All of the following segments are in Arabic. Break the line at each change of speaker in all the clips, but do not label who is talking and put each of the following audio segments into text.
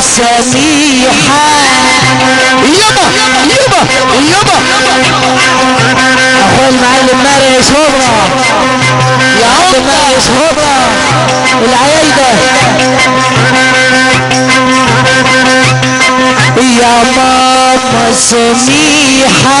سميحة
يبا يبا يبا
أخوي المعلم ماري صبرا يا عم ماري صبرا العيال ده. يا ماما سميحة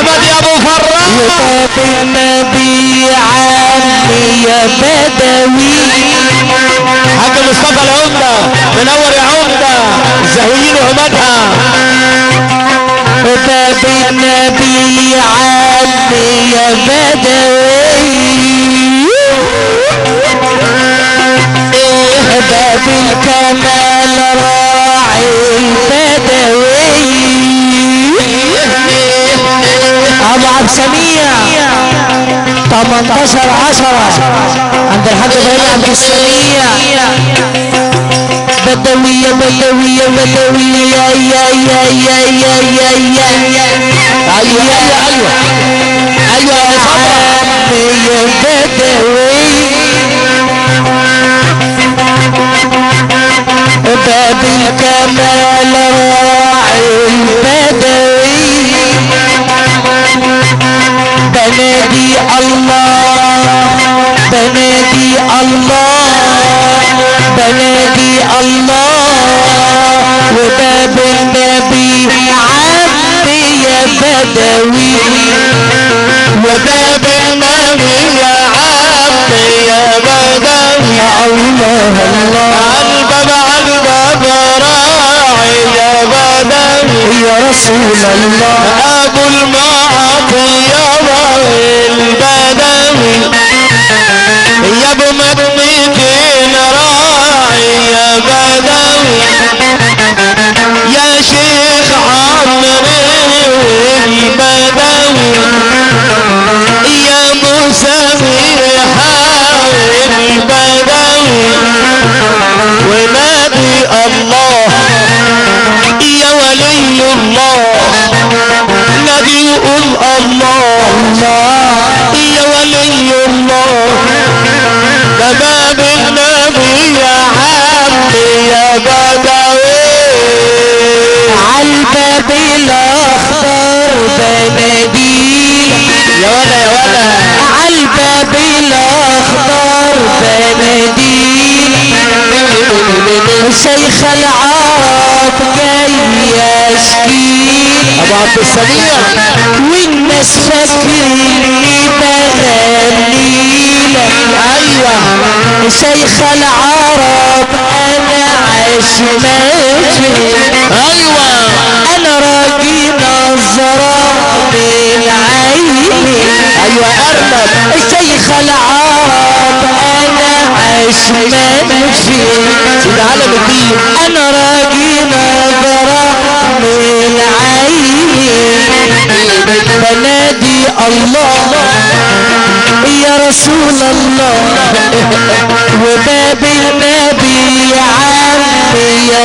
احمد يا أبو فراس
يا النبي عمي يا بدوي.
حاج مصطفى العمدة منور يا عمدة الزهويين وهمتها
باب النبي عمي يا بدوي. باب الكمال راعي السميع 18 10 عند الحاج إبراهيم عبد السميع بدوية بدوية بدوية. يا يا يا يا يا يا يا.
أيوه أيوه أيوه. أيوه يا
بدوي باب الكمال راعي بنادي الله بنادي الله بنادي الله. وباب النبي عمي يا بدوي.
وباب النبي يا عمي يا بدوي.
يا الله الله
الباب الباب راعي يا بدوي.
يا رسول الله.
أبو راعي البدوي يا ابو راعي يا بدوي يا شيخ عمرو البدوي يا مسامح البدوي
بناديل
يا ولا يا ولا.
عالباب الأخضر بناديل. شيخ العرب جاي يشكيل
أبو عبد السميع.
والناس فاكريني بغنيلة
أيوه.
شيخ العرب أنا عشمتي أيوه.
أيوه أرنب
شيخ العرب أنا عشمتي
سيد علم الدين
أنا راجي نظرة من عيني بنادي الله يا رسول الله. وباب النبي يا بدوي
يا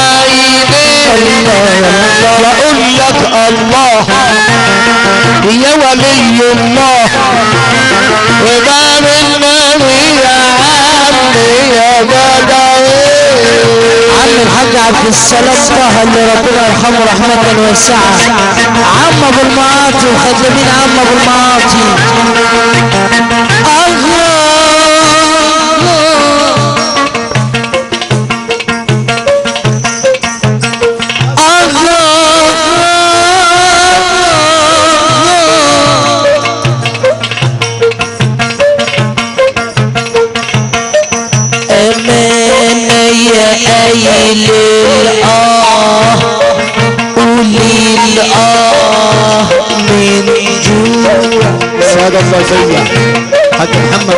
الله
أقول لك الله يا ولي الله وبعد المالي يا عمي يا بدوي
عم الحاج عبد السلام طه اللي ربنا يرحمه رحمة واسعة عم ابو المعاطي وخدمين عم ابو المعاطي الله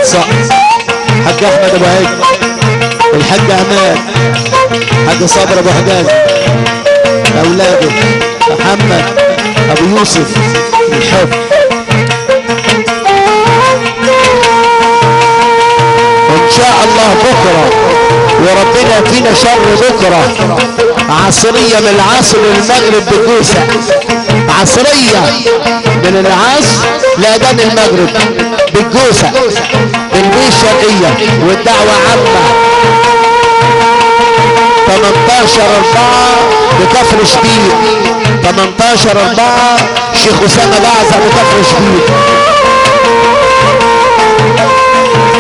صقر حاج أحمد أبو عيد. الحاج عماد حاج صابر أبو حجاز أولاده. محمد أبو يوسف. الحب. وان شاء الله بكرة. وربنا فينا شر بكرة. عصرية من العصر للمغرب بجوسه عصرية من العصر لاذان المغرب. بالجوسه بالبيه الشرقيه والدعوة عامة. 18 4 بكفر شديد 18 4 شيخ أسامة بعزه بكفر شديد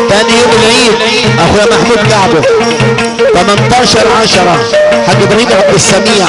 تاني يوم العيد أخويا محمود كعبه. 18 10 حاج إبراهيم عبد السميع.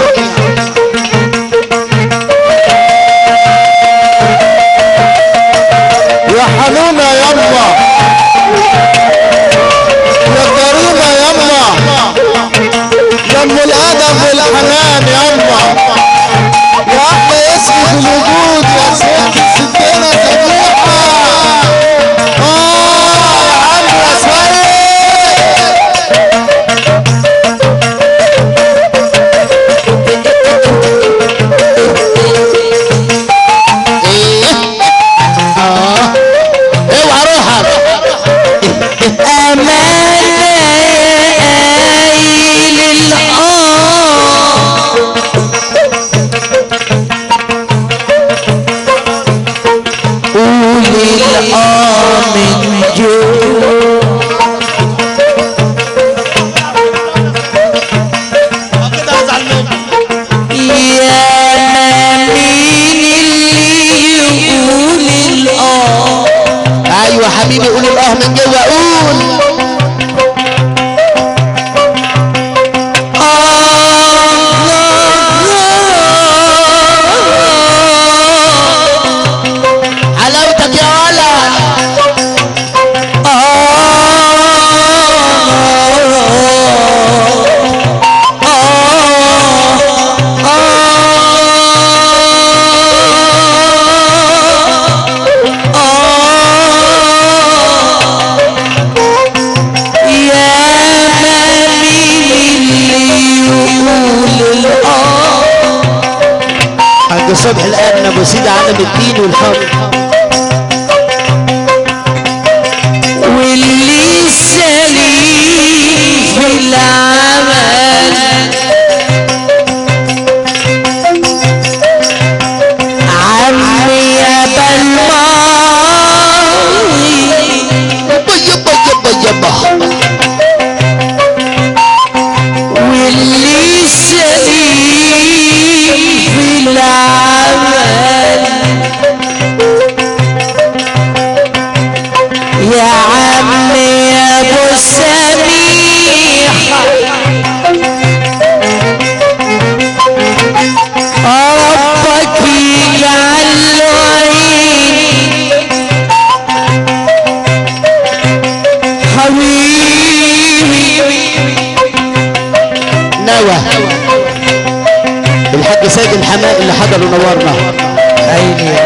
حضر ونورنا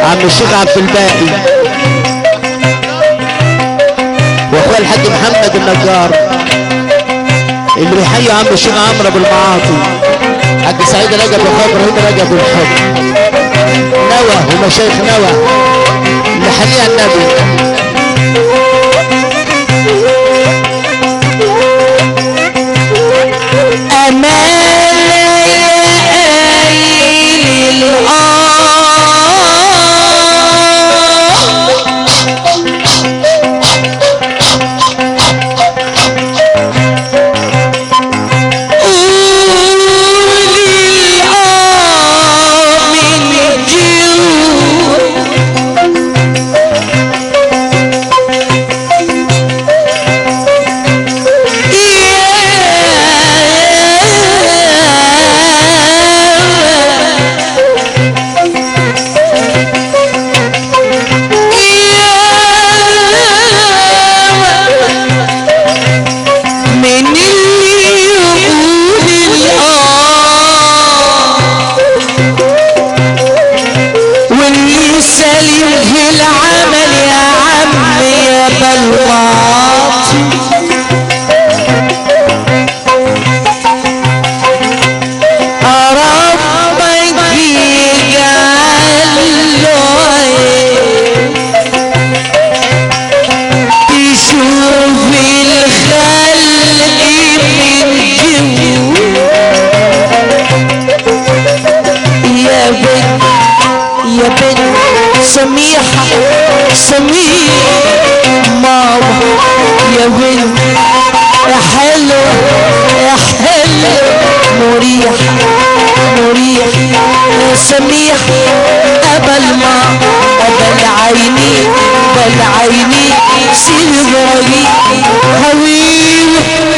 عم الشيخ عبد الباقي. واخويا الحاج محمد النجار. اللي بيحيي عم الشيخ عمرو أبو المعاطي. حاج سعيد رجب واخويا إبراهيم رجب الحب. نوى ومشايخ نوى. اللي حقيقة النبي. silver, will.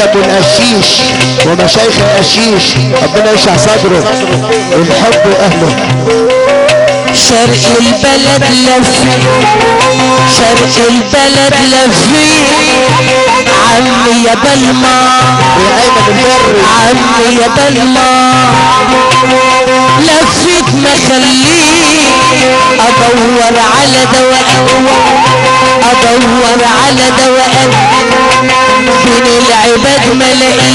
الحكم القشيش ومشايخ القشيش ربنا يشع صدره الحب واهله
شرق البلد لفي شرق البلد لفي. عمي يا بلما
يا أيمن البري
عمي يا بلما لفيت ما خليه أدور على دواء أدور على دواء. بين العباد ملاقي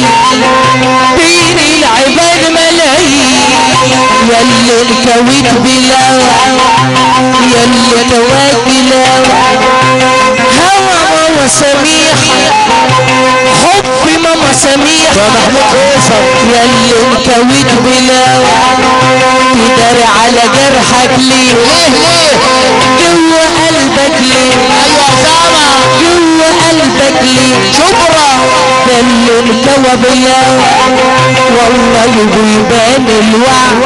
بين العباد ملاقي يلي الكويت بلا يلي كواك بلا هوى ماما سميح حب ماما سميح
ومحمود فيصل.
يلي الكويت بلا تدار على جرحك ليه؟
ليه ليه؟
جوا قلبك ليه؟
أيوه اسامه
جوا قلبك ليه
شبرا
ده اللي انكوى بيا والله بيبان الوعد.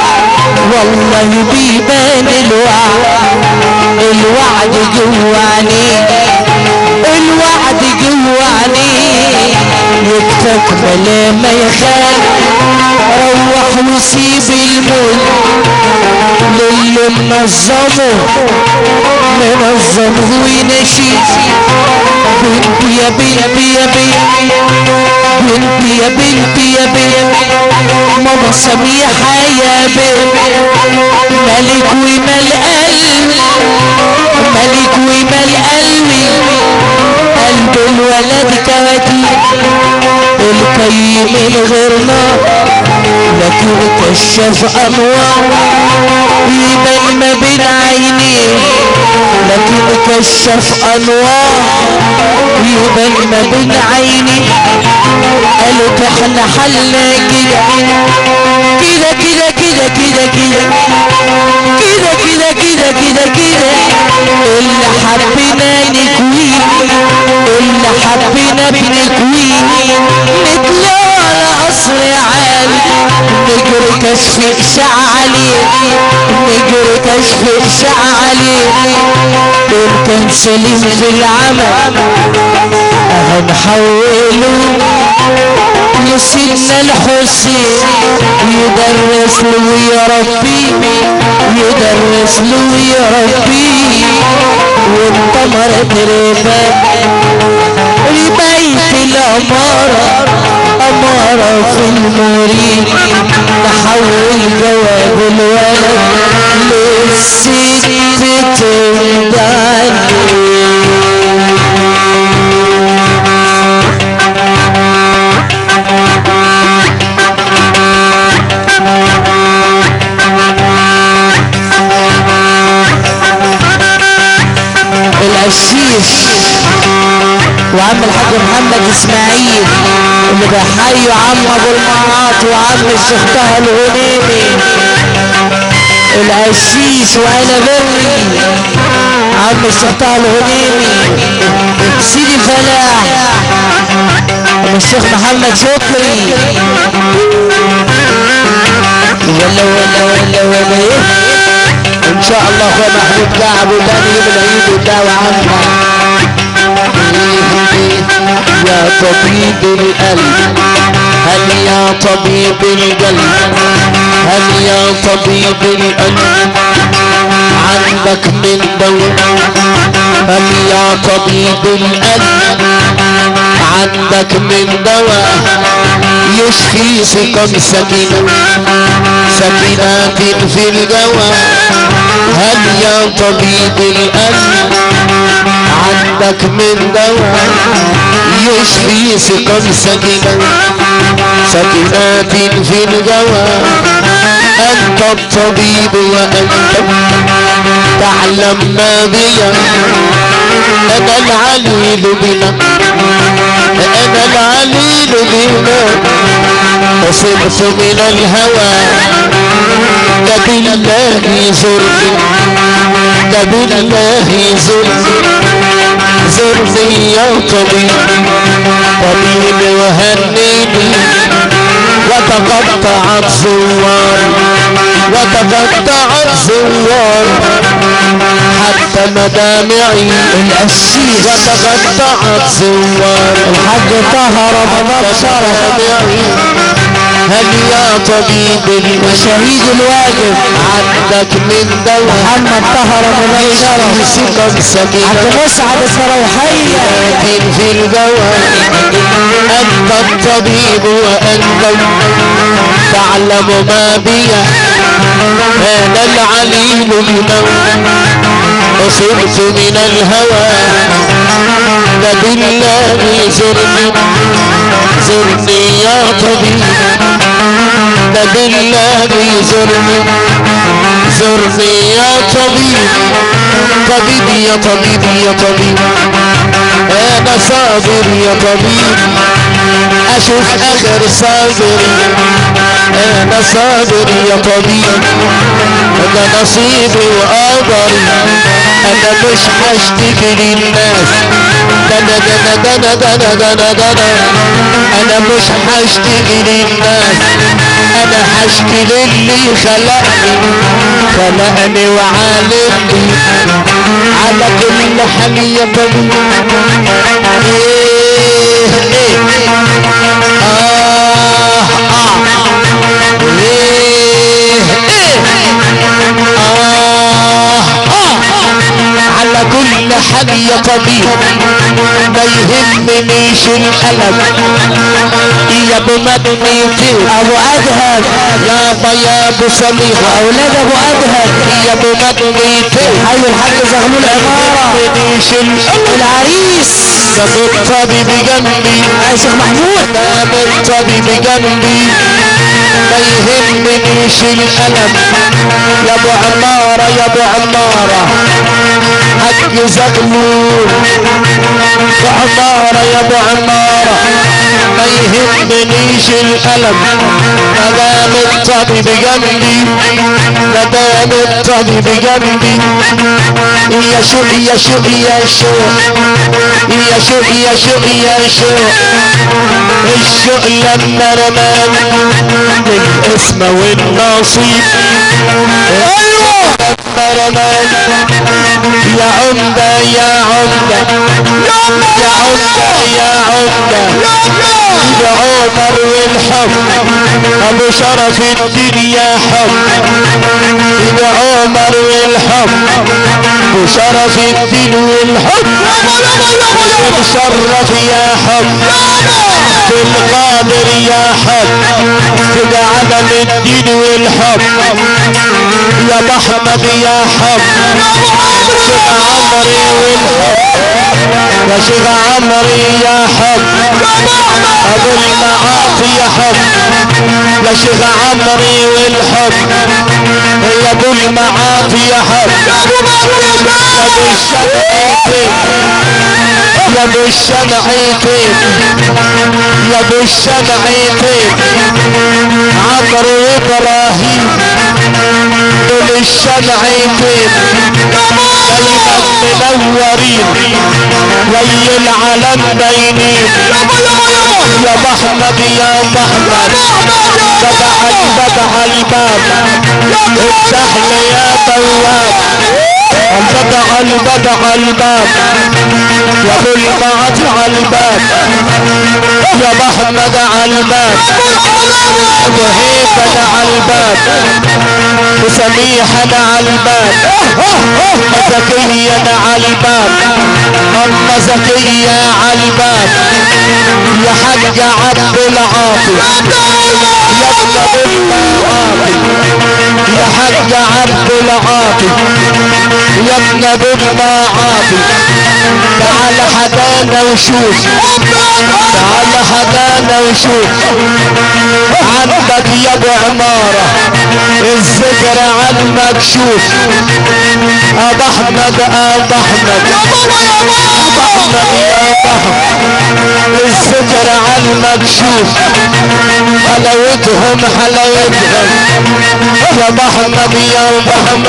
والله بيبان الوعد. الوعد جواني. الوعد جواني. يكتكمل ما يخاف. روح وسيب الموت. للي منظمه منظمه وينشي بنتي يا بنتي يا بنتي يا بنتي. يا بنتي ماما سميحة يا بنتي. ملك ومال قلبي ملك ومال قلبي قلب الولد كواتي الكيم الغيرنا لكن كشف انوار يبان ما بين عينيه لكن كشف انوار يبان ما بين عيني قالوا إحنا حلنا كده كده كده كده كده كده كده كده كده كده اللي حبينا نكوين اللي حبينا بنكوين نطلع على قصر عالي نجري كشف إشاعة عليه نجري كشف إشاعة عليه دول كان سليم في العمل هنحوله لسيدنا الحسين يدرس له يا ربي يدرس له يا ربي. وانتمرت ربا لبيت الأمارة أمارة في المريد نحول جواب الولد للست تنداني. وعم الحاج محمد إسماعيل اللي بيحيوا عم أبو المعاط وعم الشيخ طه الغنيمي القشيش وأنا بري. عم الشيخ طه الغنيمي سيدي فلاح الشيخ محمد شكري. ولا ولا ولا ولا إيه؟
إن شاء الله اخويا محمود كعب وتاني يوم العيد والدعوة عامة طبيب القلب. هل يا طبيب القلب؟ هل يا طبيب القلب؟ عندك من دواء هل يا طبيب القلب؟ عندك من دواء. يشفي سقم سكينة سكينات في الجوى. هل يا طبيب القلب؟ عندك من دواء. يشفي سقم سكينة سكينات في الجوى أنت الطبيب وأنت تعلم ما بيا أنا العليل بنا أنا العليل بنا. وصرت من الهوى. ده بالله زرني ده يا طبيب وهنيني وتقطع الزوار وتقطع الزوار حتى مدامعي
القسيس
وتقطع الزوار
الحاج طه رمضان شرف
هل يا طبيب
وشهيد الواجب.
عندك من دواء
محمد طه رمضان شرف
سكم
عبد
سكينة
مسعد الصروحية
لكن في الجوى أنت الطبيب وأنت تعلم ما بي. أنا العليل بمن أصبت من الهوى. ده بالله زرني يا طبيب. ده بالله زرني. زرني يا طبيب. طبيب يا طبيب يا طبيب. أنا صابر يا طبيب. أشوف اخر صابر أنا صابر يا طبيب ده نصيبي وقدري أنا مش هشتكي للناس ده أنا ده أنا ده أنا ده أنا أنا أنا أنا مش هشتكي للناس أنا هشكي للي خلقني خلقني وعالمني على كل حال يا طبيب إيه إيه آه آه إيه إيه آه آه حال يا طبيب ما يهمنيش الألم يا أبو مدنيتي
ابو
أدهم. يا أبو صليح
وأولاد أبو أدهم.
يا ابو مدنيتي
حي الحاج زغلول
الألم
العريس.
ده الطبيب جنبي
يا شيخ محمود.
ده الطبيب جنبي ما يهمنيش الألم. يا أبو عمارة يا أبو عمارة. حق زغلول. ابو عمارة يا أبو عمارة. ما يهمنيش الألم. ما دام الطبيب جنبي ما دام الطبيب جنبي. يا شو يا شو يا شو يا شو يا شو يا شو الشوق لما رماني الاسم والنصيب. أيوه. لما رماني يا عمدة يا عمدة. يا عمدة يا عمدة. يا عمر والحب أبو شرف الدين يا حب. يا عمر والحب أبو شرف الدين والحب. مشرف يا حب في القادر يا حب. في عدم الدين والحب. يا محمد يا حب. عمري والحب. يا شيخ عمري يا حب. ابو المعاصي يا حب. يا شيخ عمري والحب. يا ابو المعاصي يا حب. يا ابو الشمعتين يا ابو الشمعتين يا ابو الشمعتين عمرو وابراهيم دول الشمعتين دايما منورين وي العالم باينين يا محمد يا محمد فتح فتح الباب. افتح لي يا بواب. البدع البدع الباب يا ابو المعاطي على الباب يا محمد على الباب ابو هيبة على الباب وسميحة على الباب زكية على الباب أما زكية على الباب يا حاج عبد العاطي يا ابن المعاطي يا حاج عبد العاطي يا ابن المعاطي تعال حدانا وشوف. تعال حدانا وشوف. عندك يا أبو عمارة. الذكر على المكشوف أبو أحمد أبو أحمد. أبو أحمد يا أبو أحمد. الذكر على المكشوف حلاوتهم حلاوتهم. يا أبو أحمد يا أبو أحمد.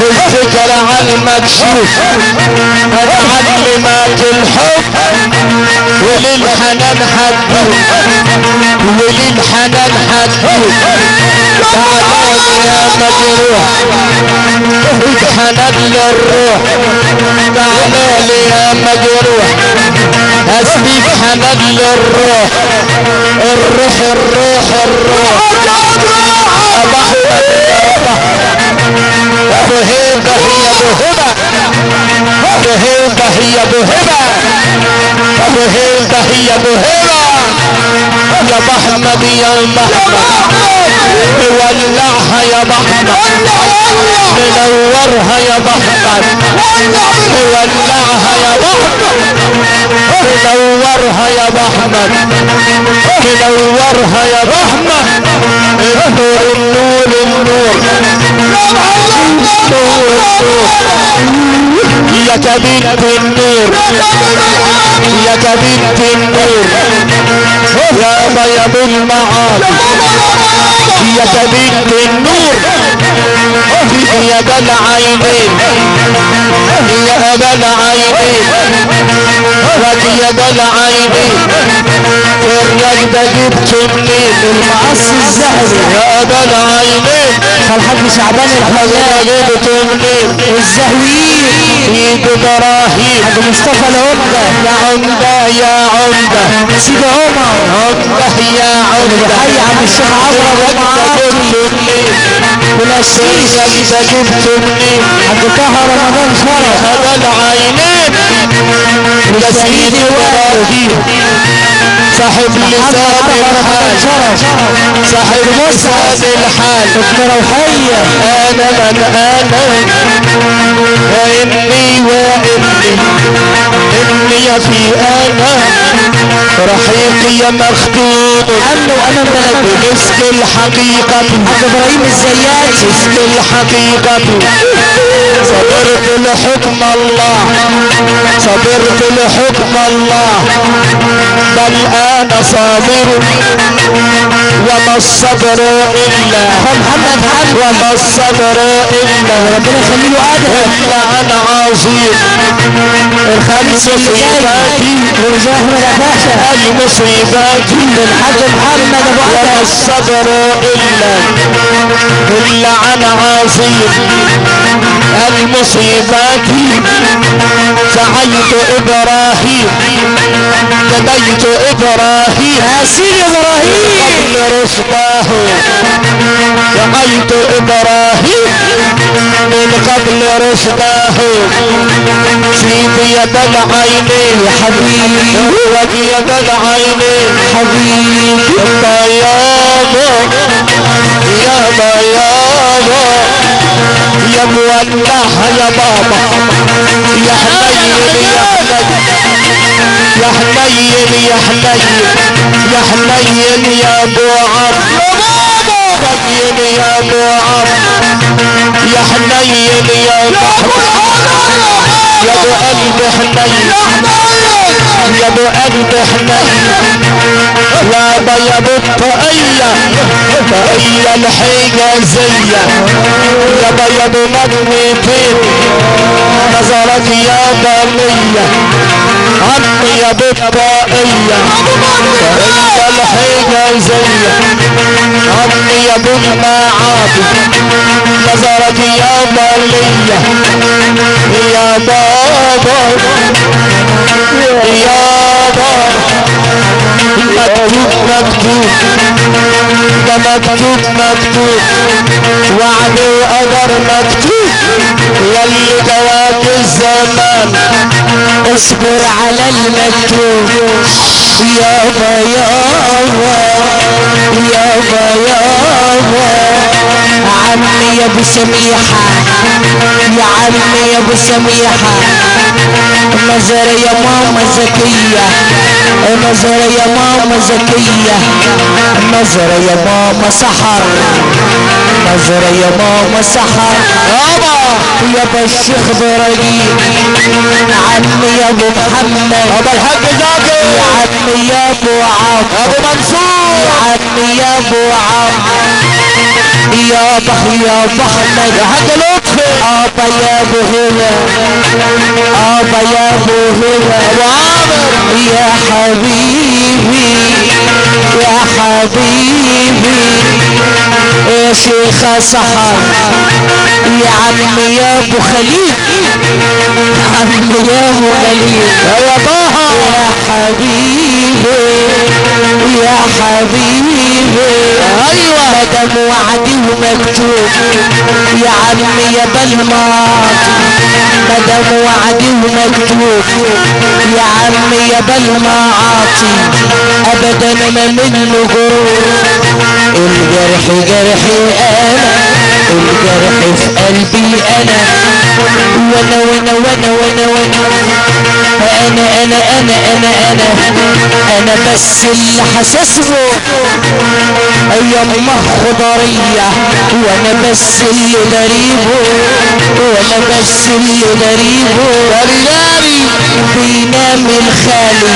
الذكر على المكشوف. أنا علمك الحب وللحنان حدود وللحنان حدود تعالى يا مجروح. اتحنان للروح. تعالى يا مجروح. اسليك حنان للروح. الروح الروح الروح. هيبه هي ابو هبه ابو يا محمد يا محمد. مولعها يا محمد. منورها يا محمد. مولعها يا محمد. منورها يا محمد. منورها يا محمد. النور النور النور. النور يا كبيرة النور. يا كبيرة النور. يا بيض المعاصي يا كبيرة النور يا ذا العينين يا العينين لك يا ذا العينين الرجل ده جبته منين
المعص الذهبي
يا ذا العينين
فالحاج شعبان
منين
الزهويين
ايد إبراهيم.
حاج مصطفى العمدة.
يا عمدة يا عمدة.
سيدي عمر.
عمدة يا عمدة.
حي عم الشيخ عمرو والاسيس
انت جبت منين
حاج طه رمضان شرف
هذا العينين. يا سيدي إبراهيم صاحب لسان الحال صاحب لسان الحال
ابن روحية
أنا من أنا واني وإني. إني في أنا رحيقي مخدود
أمن وامان بلد
بمسك الحقيقة.
إبراهيم الزياتي
مسك الحقيقة. صبرت لحكم الله. صبرت لحكم الله بل أنا صابر وما الصبر إلا
محمد حمد
وما الصبر إلا
ربنا يخلي له ادهم
إلا أنا عظيم.
جاي
مصيباتي المصيبات
الحاج محمد ابو
وما الصبر إلا إلا عن عظيم. المصيبات سعيت إبراهيم. جديت إبراهيم.
يا سيدي إبراهيم.
قبل رشده رأيت إبراهيم. من قبل رشده في يد العينين
حبيبي
وفي يد العينين
حبيبي
يا يابا يابا يابا يا مولعها يا بابا يا حنين يا حنين يا حنين يا حنين يا حنين يا ابو عم حنين يا ابو عم يا حنين. يا ابو يا ابو قلب حنين. يا ابو قلب حنين يا ابا يا ابو الطاقية طاقية الحجازية يا ابا يا ابو مدنتين نظرك يا بنية عمي يا ابو الطاقية طاقية الحجازية عمي يا ابو المعاطي نظرت يا ضلية يا بابا يا بابا مكتوب مكتوب ده مكتوب مكتوب وعد وقدر مكتوب يلي جواب الزمان
اصبر على المكتوب يابا يابا يابا يابا عمي يا ابو سميحة يا عمي يا ابو سميحة. نظر يا ماما زكية نظر يا ماما زكية نظر يا ماما سحر نظر يا ماما سحر
يابا
يابا الشيخ إبراهيم عمي يا ابو محمد
ابو الحاج زكي
يا عمي يا ابو عمرو
ابو منصور
يا عمي يا ابو عمرو يا بخ يا احمد
يا حاج
ابا يا ابو هبه ابا يا ابو هبه يا حبيبي يا حبيبي يا شيخ سحر يا عمي يا ابو خليل عمي يا ابو خليل
يا طه
يا حبيبي يا حبيبي.
أيوه.
مدام وعدي ومكتوب. يا عمي يا بالماضي. مدام وعدي ومكتوب. يا عمي يا بالمعاطي ابدا ما منه جروح الجرح جرحي أنا. الجرح في قلبي أنا وأنا وأنا وأنا وأنا وأنا أنا أنا أنا أنا أنا أنا بس اللي حاسسه يما خضرية وأنا بس اللي دريبه وأنا بس اللي دريبه
وليالي
بينام الخالي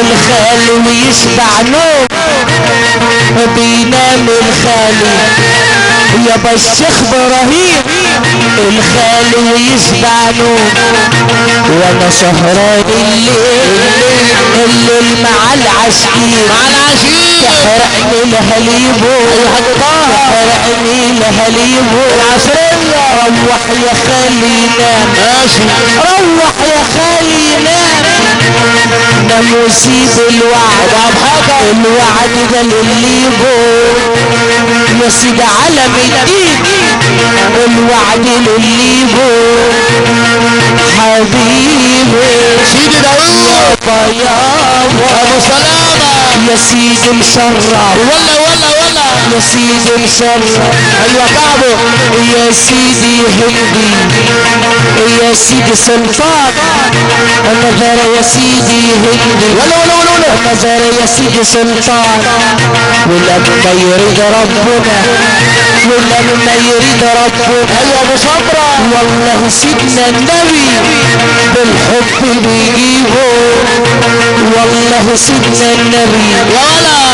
الخالي ويشبع نوم بينام الخالي يابا الشيخ إبراهيم. الخالي ويشبع نوم وأنا سهران الليل الليل مع العشقين
مع العشيق
تحرقني لهليبو تحرقني لهليبو العصرية روح يا خالي نام
ماشي
روح يا خالي نام نام وسيب الوعد الوعد ده لليبو يا سيدي علم الدين. الوعد لليبو حبيبي.
سيدي داوود.
يابا يابا
أبو سلامة.
يا سيدي مشرف
ولا
يا سيدي مشرف
أيوه كعبه
يا سيدي هندي. يا سيدي سلطان. نظر يا سيدي هندي.
ولا ولا ولا ولا.
يا سيدي سلطان. ولما يريد ربنا. ولما يريد ربنا.
أيوه أبو صبرة
والله سيدنا النبي. بالحب بيجيبه. والله سيدنا النبي.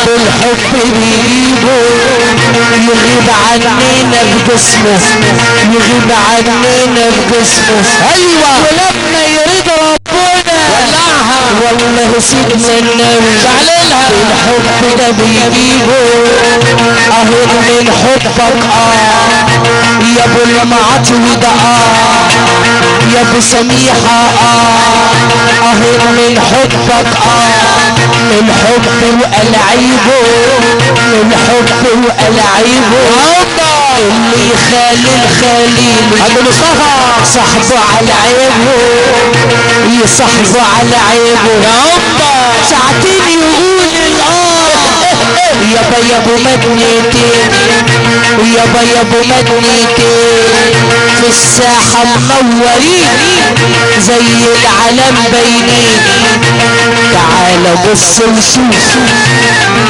بالحب بيجيبه. يغيب عننا بجسمه يغيب عننا بجسمه
أيوه.
ولما يريد ربنا
ولعها
والله سيدنا النبي
شعللها
الحب ده بيجيبه. اهو من حبك آه. يا أبو المعطي ده آه يا أبو سميحة آه. اهو من حبك آه. الحب الحب والعيبه اللي يخالي الخليل
أبو مصطفى
صاحبه على عيبه يصاحبه على عيبه
يا
ساعتين يقول الاه يابا يابا مدنيتين يابا يابا مدنيتين في الساحة منورين زي العلم باينين تعال بص وشوف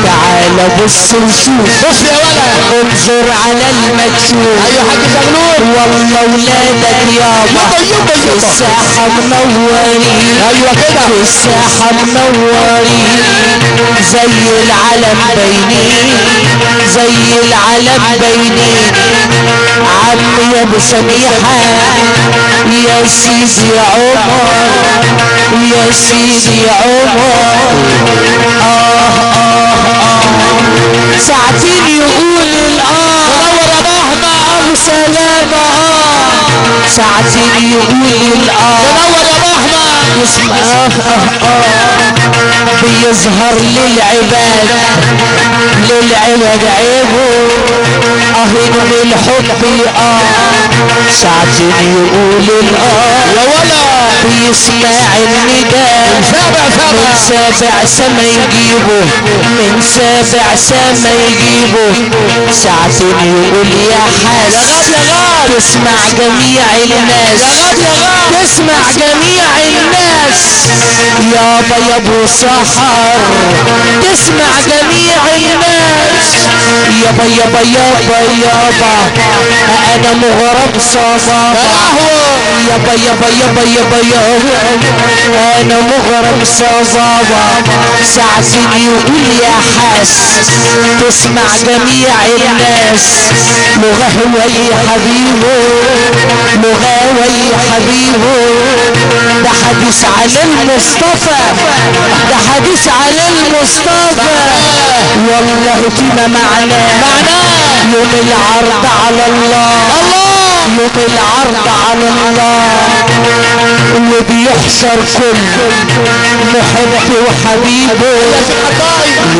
تعال بص وشوف
بص يا ولا
انظر على المكشوف.
أيوه حاج زغلول
والله ولادك يابا
يابا يابا
الساحة منورين.
أيوه كده.
في الساحة منورين. زي العلم باينين زي العلم باينين عمي يا أبو سميحة. يا سيدي عمر. يا سيدي عمر. ساعتين يقول الآه آه ساعتين الآه آه آه بيظهر للعباد للعباد عيبه أهل من الحب آه ساعة يقول الآه
يا ولا.
بيسمع النداء
سابع
من
سابع
سما يجيبه من سابع سما يجيبه. ساعة يقول يا حاس
يا غاب
تسمع جميع الناس.
يا غاب يا غاب.
تسمع جميع الناس. يابا يا ابو سحر. تسمع جميع الناس. يابا يابا يابا يابا أنا مغرب. صبابا يابا يابا يابا يابا يابا أنا مغرب صبابا ساعة يقول يا حاس تسمع جميع الناس مغهوي حبيبه مغاوي حبيبه ده حديث على المصطفى ده حديث على المصطفى والله فيما معناه يوم العرض على الله
الله
يوم العرض على الله. وبيحشر كل محب وحبيبه.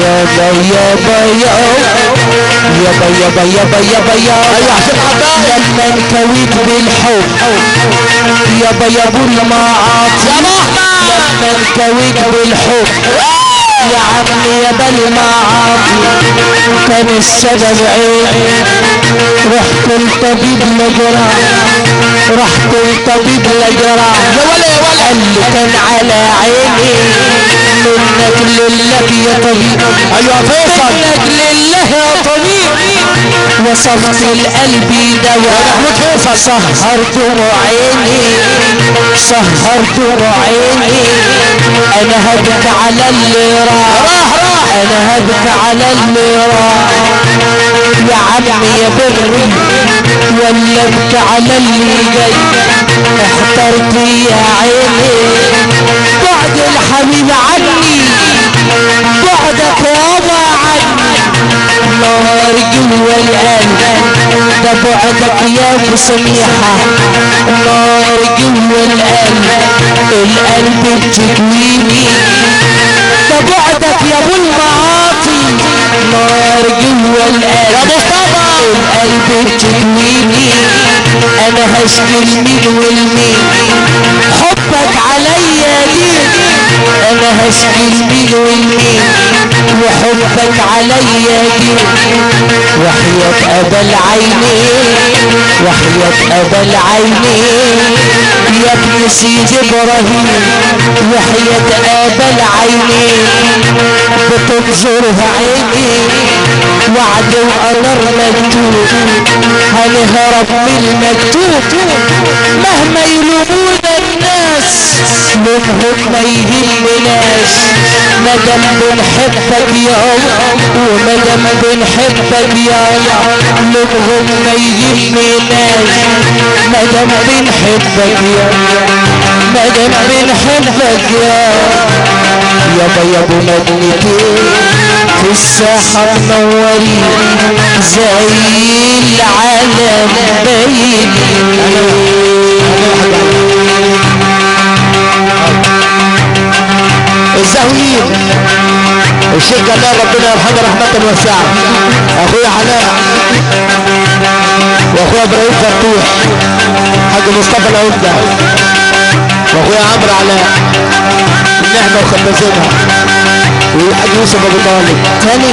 يابا يابا يابا يابا يابا يابا يابا
أيوه
يابا
حسين حداي
لما انكويت بالحب. يابا يا ابو المعاطي
يا
لما انكويت بالحب. يا عمي يا بالمعاطي كان السبب عين رحت لطبيب لجراح رحت لطبيب لجراح
يا ولا يا ولا
قال لي كان على عيني. منك لله يا طبيب.
أيوه فيصل.
منك لله يا طبيب. وصفت القلب دواء سهرت عيني سهرت عيني أنا هبك على اللي راح
راح.
أنا هبك على اللي راح يا عمي يا بري ولا ابكي على اللي جاي. احترت يا عيني. بعد الحبيب عني بعدك يابا عني. نار جوا القلب ده بعدك يا ابو سميحة نار جوا القلب القلب بتكويني يا أبو المعاطي نار جوا القلب
يا مصطفى.
القلب بتكويني أنا هشكي المين والمين حبك عليا هشكي المين والمين وحبك عليا دين وحياة أبا العينين وحياة أبا العينين يا ابن سيد إبراهيم وحياة أبا العينين بتنظرها عيني وعد وقدر مكتوب. هنهرب من المكتوب مهما يلومونا منهم ما يهمناش. مادام بنحبك يا ومادام بنحبك يا منهم ما يهمناش. مادام بنحبك يا مادام بنحبك يا يابا يا ابو مدنتين في الساحة منورين زي العالم باين
الزهويين الشيخ جلال ربنا يرحمه رحمة واسعة. أخويا حنان وأخويا إبراهيم فتوح حاج مصطفى العمدة. وأخويا عمرو علاء. النعمة وخبازينها والحاج يوسف أبو طالب.
تاني.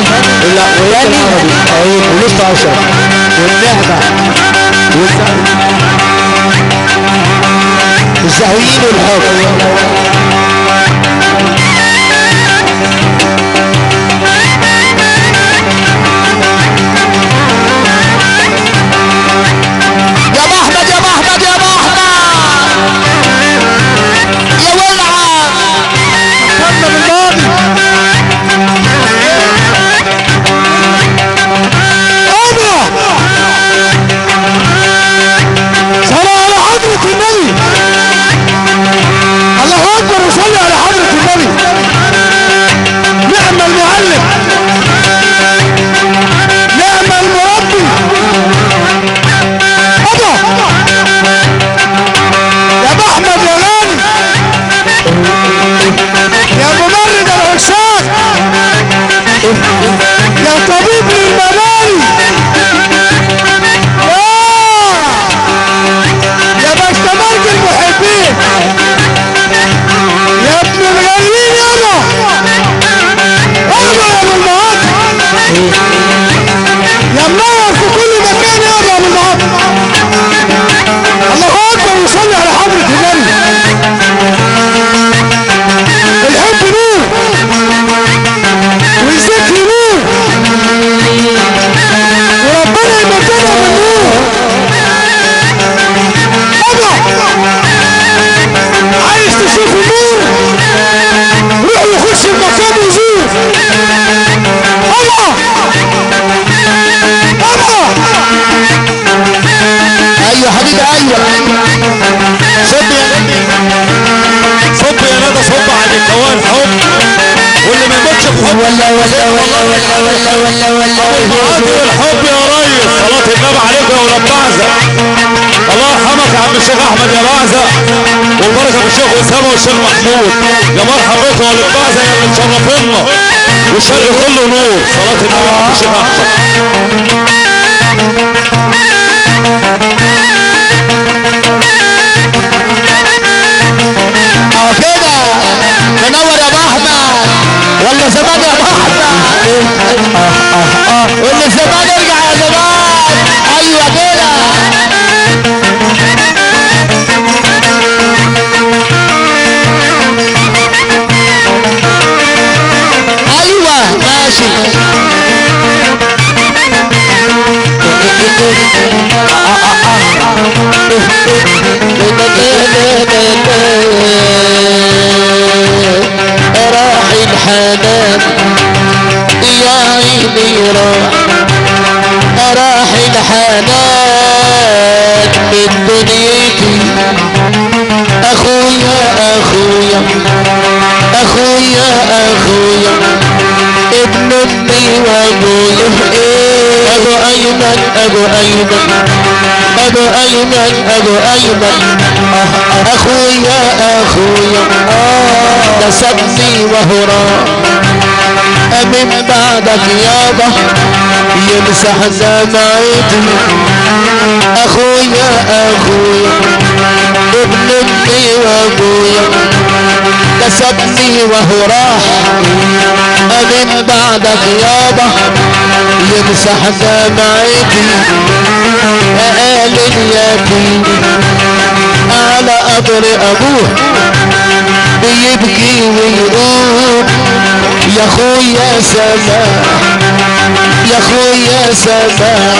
لا وياسر العربي. أيوه ولسه اشرف والنعمة. والزهويين الزهويين والحب. Johnson. أيمن يحيي أبو أيمن أبو أيمن أبو أيمن أبو أيمن أخويا أخويا نسبني وهران من بعدك يابا يمسح سمايتي أخويا أخويا ابن أمي وأبويا نسبني وهو راح من بعدك يابا يمسح دمعتي. أقلل اليتيم على قبر أبوه بيبكي ويقول يا خويا سماح يا خويا سماح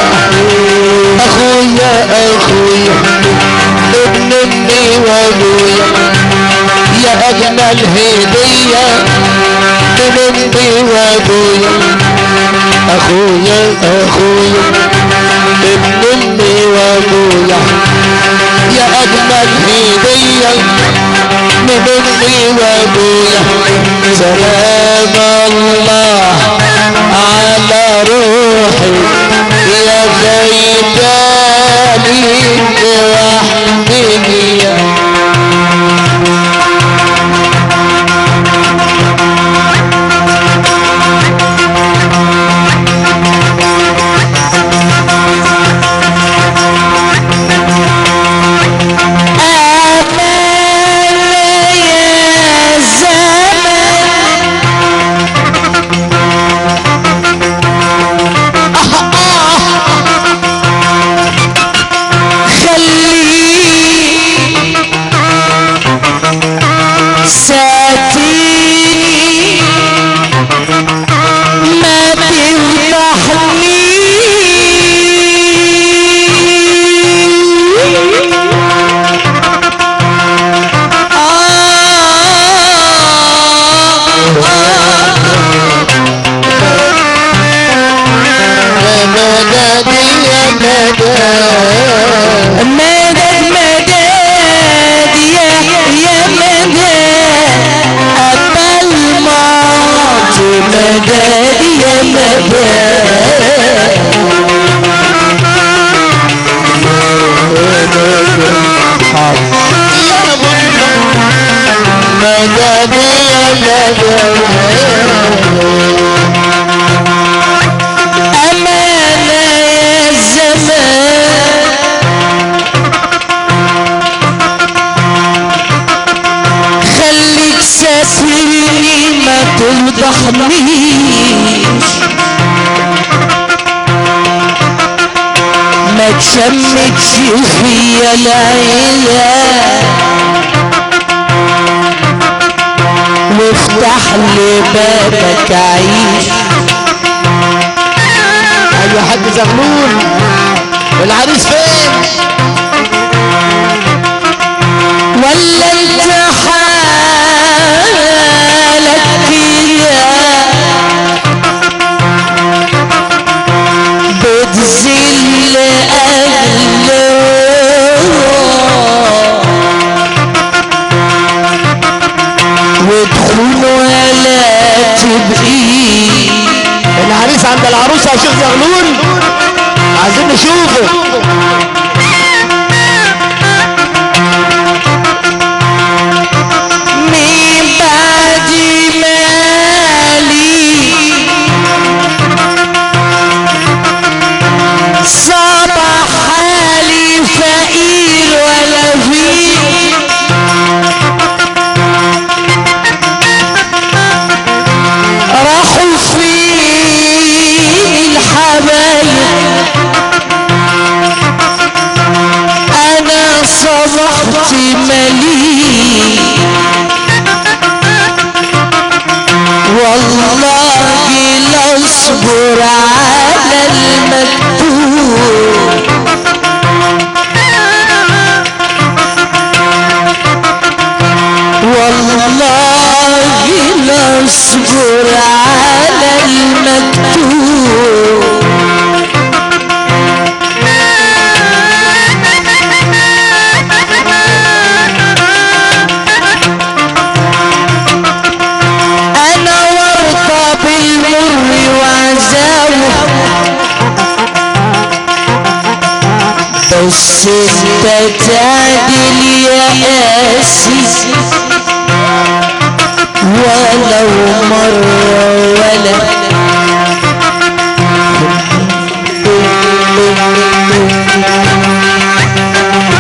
اخويا اخويا ابن أمي وابويا يا أجمل هدية. جنبي وابويا اخويا اخويا ابن امي وابويا يا اجمل هديه من امي وابويا سلام الله على روحي يا زيداني
تشميش ما تشمتش فيا العيلة وافتح لي بابك عيش
أيوه حاج زغلول. والعريس فين؟
تبقي.
العريس عند العروسة يا شيخ زغلول عايزين نشوفه.
اصبر على المكتوب. أنا ورطة بالمر وعزاوة. بس انت تعدل يا قاسي. ولو مرة ولا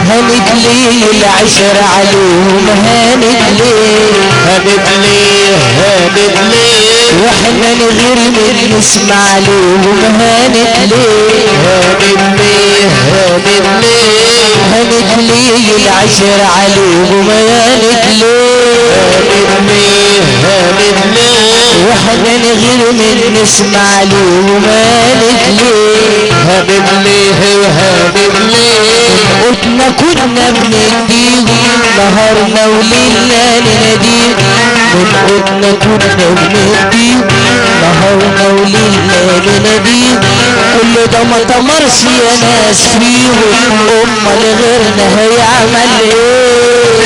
هانت ليه العشر عليهم هانت ليه
هانت ليه هانت ليه
وإحنا نغير من نسمع لهم هانت ليه
هانت ليه هانت ليه
هانت ليه العشر عليهم هانت ليه وإحنا نغير من نسمع لهم هانت ليه
هانت ليه هانت ليه
قلنا كنا بنديهم نهارنا وليلنا نناديهم من قلنا كنا بنديهم نهارنا وليلنا نناديهم كل ده ما تمرش يا ناس فيهم امال غيرنا هيعمل إيه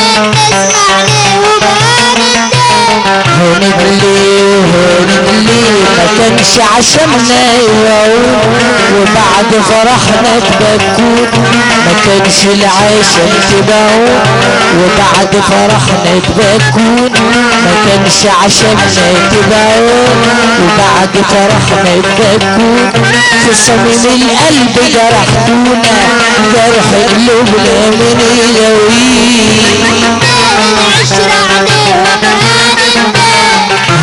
ما كانش عشمنا يوم وبعد فرحنا تبكون ما كانش العشم تبعون وبعد فرحنا تبكون ما كانش عشمنا تبعون وبعد فرحنا تبكون في صميم القلب جرحتونا جرح قلوبنا من يدويه هنت ليه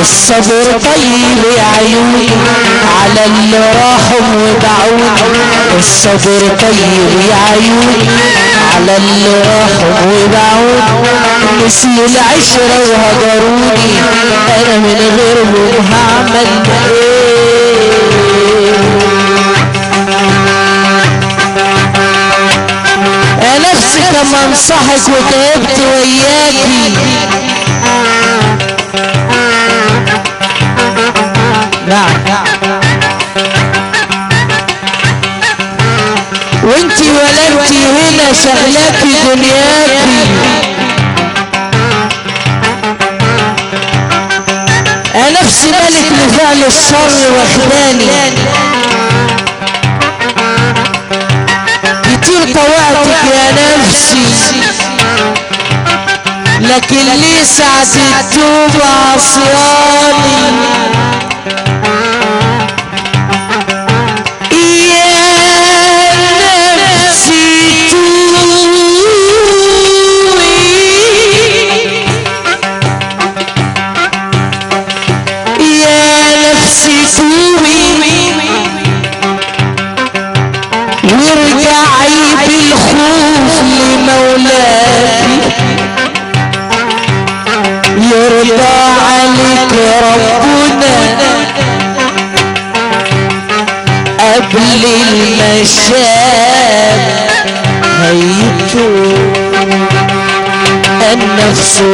الصبر طيب يا عيوني على اللي راحوا ودعوني الصبر طيب يا عيوني على اللي راحوا ودعوني نسيوا العشرة وهجروني أنا من غيرهم هعمل إيه نفسي كما انصحك وتعبت وياكي. وانتي ولدتي هنا شغلاكي دنياكي نفسي ملك لفعل الشر وخلاني. كتير طوعتك يا نفسي. لكن ليه ساعة التوبة عصياني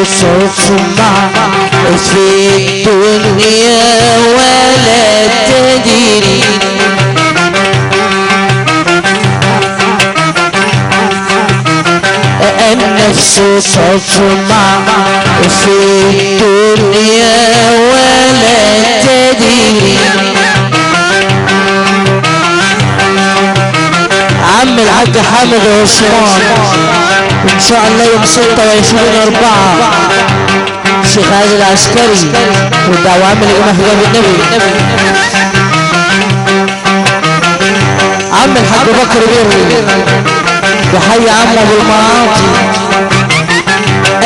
تطمع في الدنيا ولا تدري. النفس تطمع في الدنيا ولا تدري. عم الحاج حامد عثمان. إن شاء الله يوم 26 4 الشيخ عادل العسكري والدعوة عامل الإمام حجاب النبي. عم الحاج بكر بيري وحي عم أبو المعاطي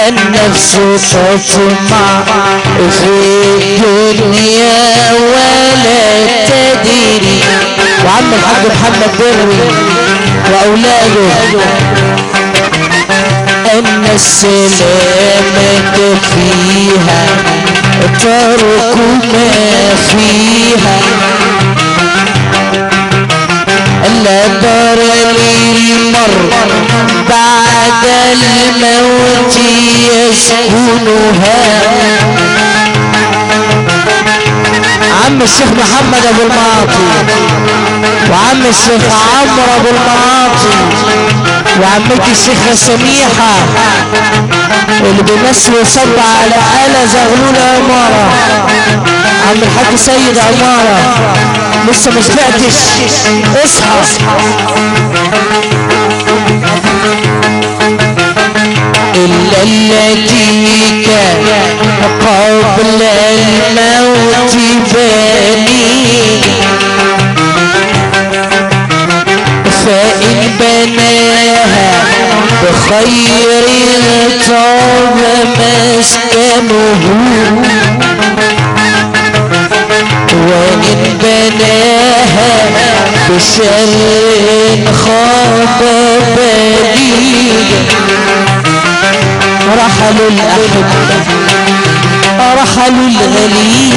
النفس تطمع في الدنيا ولا تدري. وعم الحاج محمد بري وأولاده. السلامة فيها. ترك ما فيها. لا دار للمر بعد الموت يسكنها. عم الشيخ محمد أبو المعاطي. وعم الشيخ عمرو أبو المعاطي. وعمتي الشيخة سميحة. اللي بيمثل ويصب على آلة زغلول عمارة. عم الحاج سيد عمارة. لسه مش طلعتش اصحى. إلا التي كان قبل الموت بني. فإن بناها بخير طاب مسكنه. وإن بناها بشر خاب بديل رحلوا الأحبة رحلوا الغليل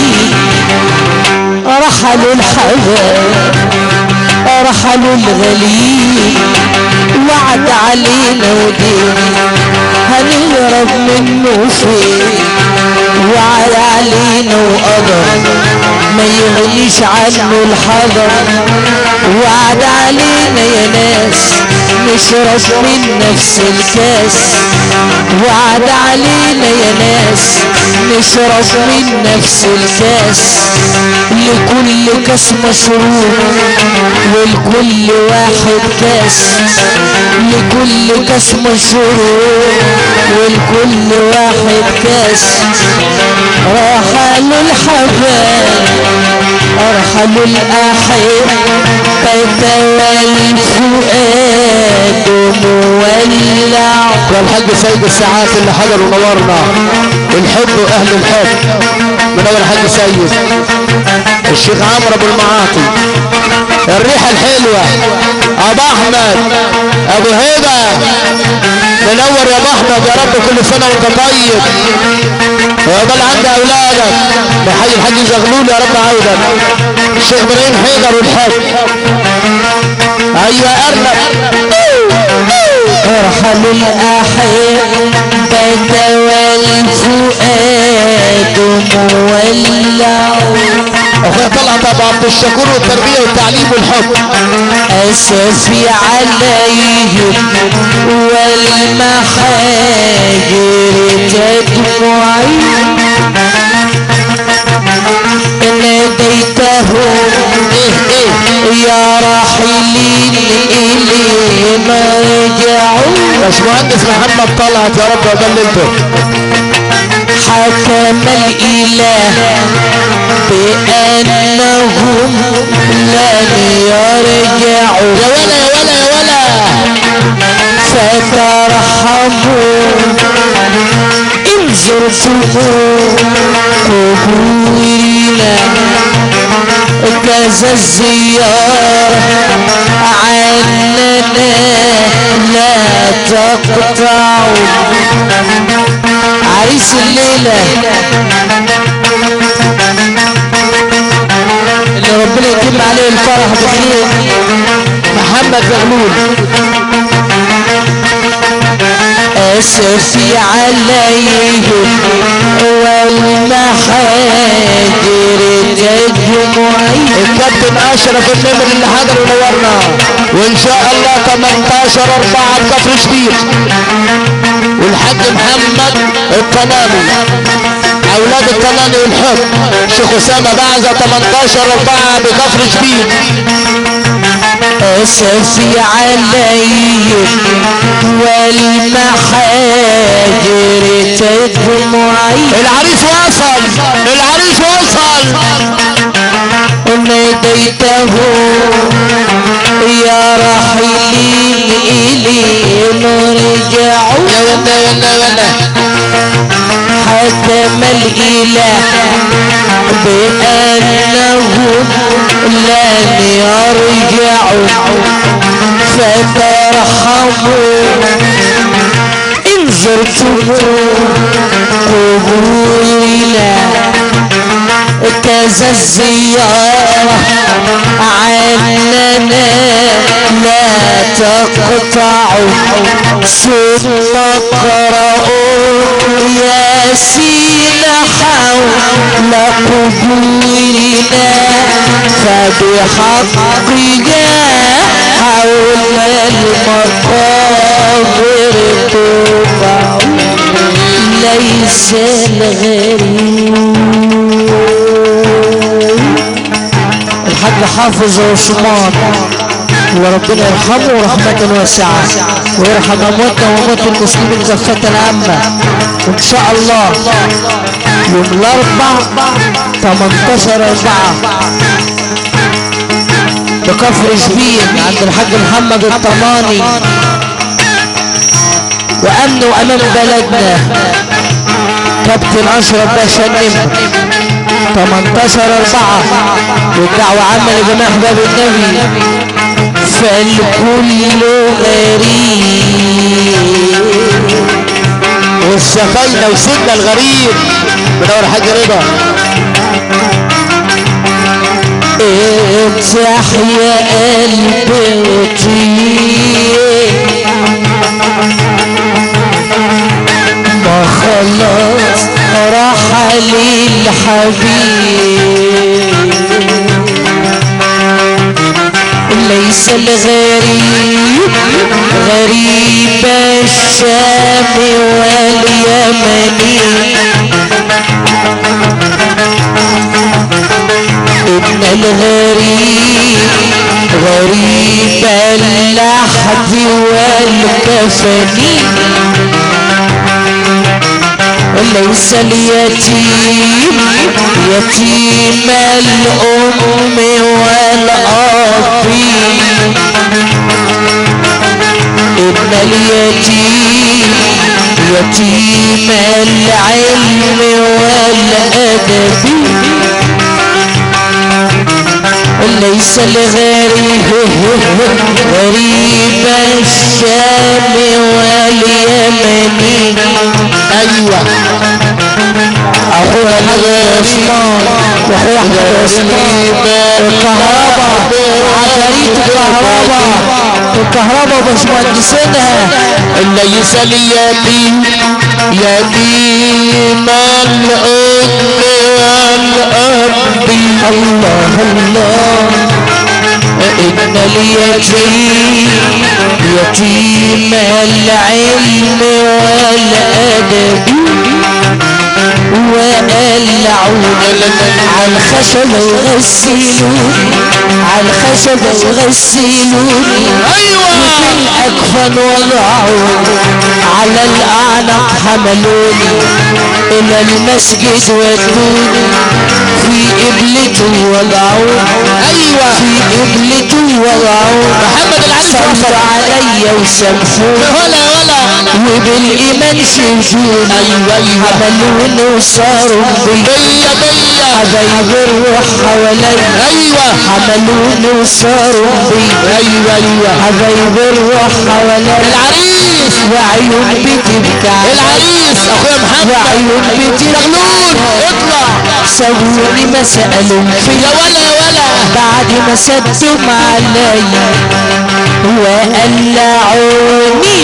رحلوا الحباب رحلوا الغليل وعد علينا ودين هنهرب منه فين وعد علينا وقدر ما يغنيش عنه الحذر. وعد علينا يا ناس نشرب من نفس الكاس. وعد علينا يا ناس نشرب من نفس الكاس. لكل كاس مشروب ولكل واحد كاس. لكل كاس مشروب ولكل واحد كاس. رحلوا الحباب ارحلوا الاحبة والفؤاد مولع.
والحاج سيد الساعات اللي حضر ونورنا الحب واهل الحب. من أول حاج سيد. الشيخ عمرو أبو المعاطي الريحه الحلوة أبو أحمد أبو هبه منور يا أبو أحمد يا رب كل سنة وأنت طيب. ويضل عند أولادك بحي الحاج زغلول يا رب عودك. الشيخ إبراهيم حيدر والحب. أيوه ارنب
ارحلوا الأحبة مولع
اخويا طلعت ابو عبد الشكور والتربيه والتعليم والحب
أسفي عليهم والمحاجر تدمعي ناديتهم يا راحلين إلي مرجعوا
باشمهندس محمد طلعت يا رب اضللته
حكم الإله بأنهم لن يرجعوا.
يا ولا يا ولا يا ولا.
فترحموا إن زرتموا قبورنا كذا الزيارة عننا. لا تقطعوا. عريس الليلة. اللي ربنا يتم عليه الفرح بخير
محمد زغلول
أسفي عليهم والمحاجر تجمعي
الكابتن أشرف النمر اللي حضر ونورنا وإن شاء الله 18 4 كفر شبير والحاج محمد الطناني أولاد الطناني والحب. شيخ أسامة بعزه 18 4 بكفر شبير
أسفي عليهم والمحاجر تجمعي
العريس وصل العريس وصل
ناديته يا راحلين إلي مرجعوا
يا ولا يا ولا يا ولا
حكم الإله بأنهم لن يرجعوا فترحموا إن زرتم قبورنا كذا الزيارة عننا لا تقطعوا ثم اقرأوا ياسين حول قبورنا فبحقها حول المقابر ترفع ليس الغريب الحاج حافظ عثمان وربنا يرحمه رحمة واسعة. ويرحم أمواتنا وأموات المسلمين كافة عامة وإن شاء الله. يوم الأربع 18 أربعة. بكفر شبين عند الحاج محمد الطماني. وأمن وأمان بلدنا. كابتن أشرف باشا النمر. 18 أربعة. والدعوة عامة لجميع أحباب النبي. فالكل غريب
والسفينة وسيدنا الغريب. منور حاج رضا
افتح يا قلبي وطير. ما خلاص. رحل الحبيب. ليس الغريب غريب الشام واليمن إن الغريب غريب اللحد والكفن ليس اليتيم يتيم الأم والأب. إن اليتيم يتيم العلم والأدب. ليس الغريب غريب الشام واليمن
أيوه.
اخويا الحاج عثمان. واخويا أحمد عثمان. الكهرباء. عفاريت الكهرباء الكهرباء باشمهندسينها
ليس اليتيم يتيم
والأب الله الله إن اليتيم يتيم العلم والأدب. والعون على الخشب يغسلون على الخشب يغسلون
أيوه.
وفي الأكفن وضعون على الأعنق حملوني إلى المسجد ودوني. في قبلته وضعون
أيوه.
في قبلته وضعون
محمد العريس وصل.
عليا وسلفوني
ولا ولا.
وبالإيمان شجوني
أيوة، أيوة.
حملوني وصاروا. بي
بيا بيا.
حبايب الروح حواليا
أيوه.
حملوني وصاروا. بي
أيوه أيوه.
حبايب الروح حواليا
العريس.
وعيون بتبكي
العريس. أخويا محمد.
وعيون بتبكي
زغلول اطلع.
سووني ما سألوا
يا
فيا
ولا ولا.
بعد ما سدتم عليا وقلعوني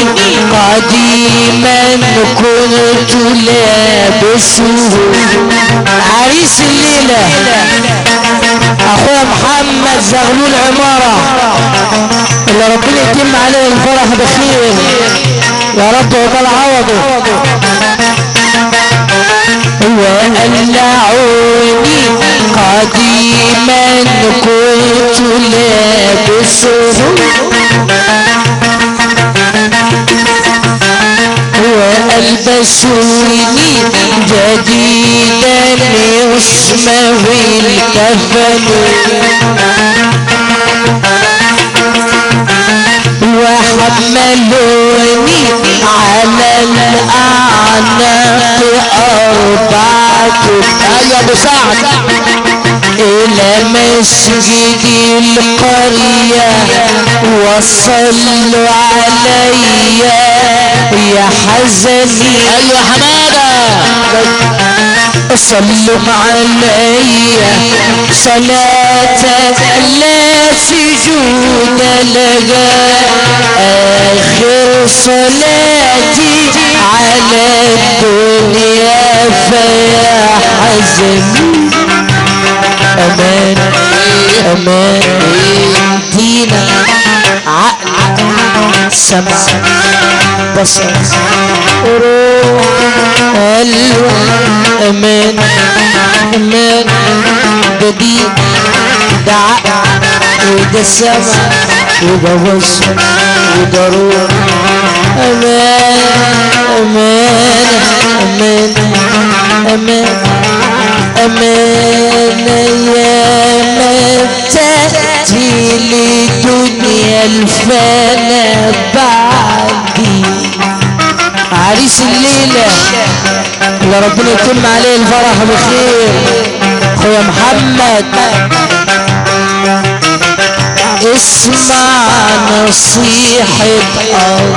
قديما كنت لابسه عريس الليلة. أخويا محمد زغلول عمارة اللي ربنا يتم عليه الفرح بخير. يا رب وطال عوضه وقلعوني قديما كنت لابسه وألبسوني جديدا اسمه الكفن وحملوني على الأعناق أربعة
أيوه ابو سعد
إلى مسجد القرية وصلوا علي يا حزني
أيوه حماده
صلوا علي صلاة لا سجود لها. آخر صلاتي على الدنيا فيا حزن. أمان. أمان. دينا. عقل. سمع. بصر. روح قلب أمان أمان ده دين ده عقل وده سمع وده بصر وده روح أمان أمان أمان أمان أمان يا من تأتي لدنيا الفنا بعدي عريس الليلة اللي ربنا يتم عليه الفرح بخير. أخويا محمد. اسمع نصيحة الله.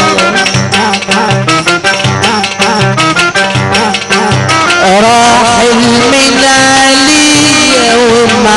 راحل من علي ومع